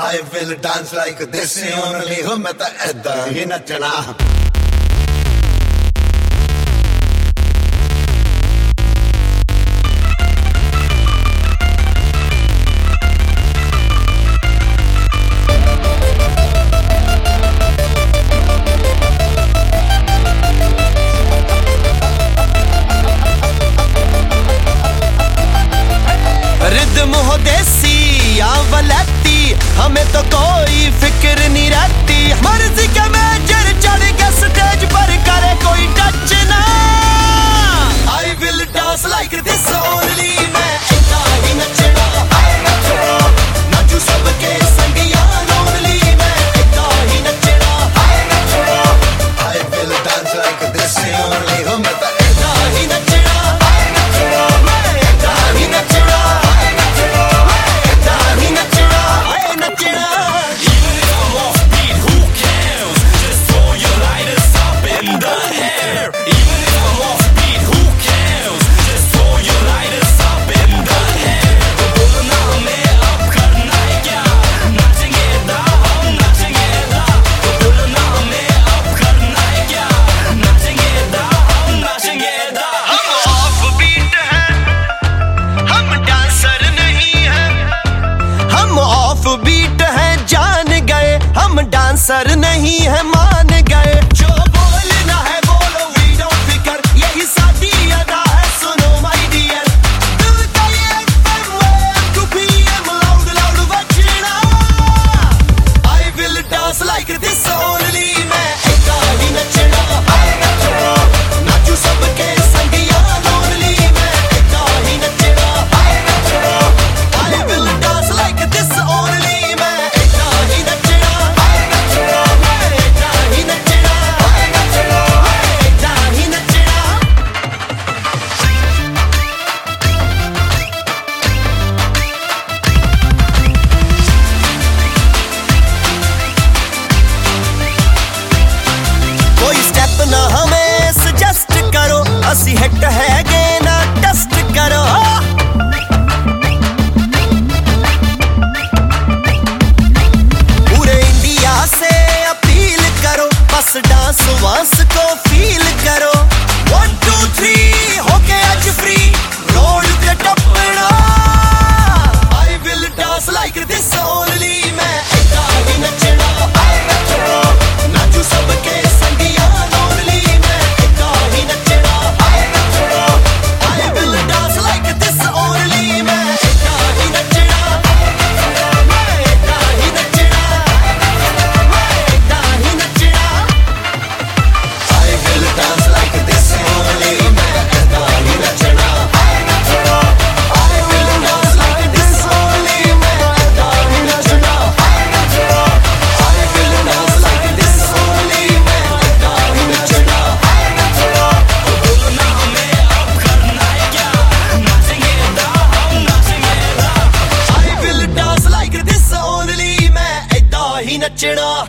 I will dance like this, only hum ta edda hi nachna. हमें तो कोई फ़िक्र नहीं रहती। मर्ज़ी क्या मैं असर नहीं है मान गए। जो बोलना है बोलो वी डोंट फिकर यही साडी अदा है, सुनो माय तो डियर Like this all हवास को फील करो। वन टू थ्री होके आज फ्री 知道。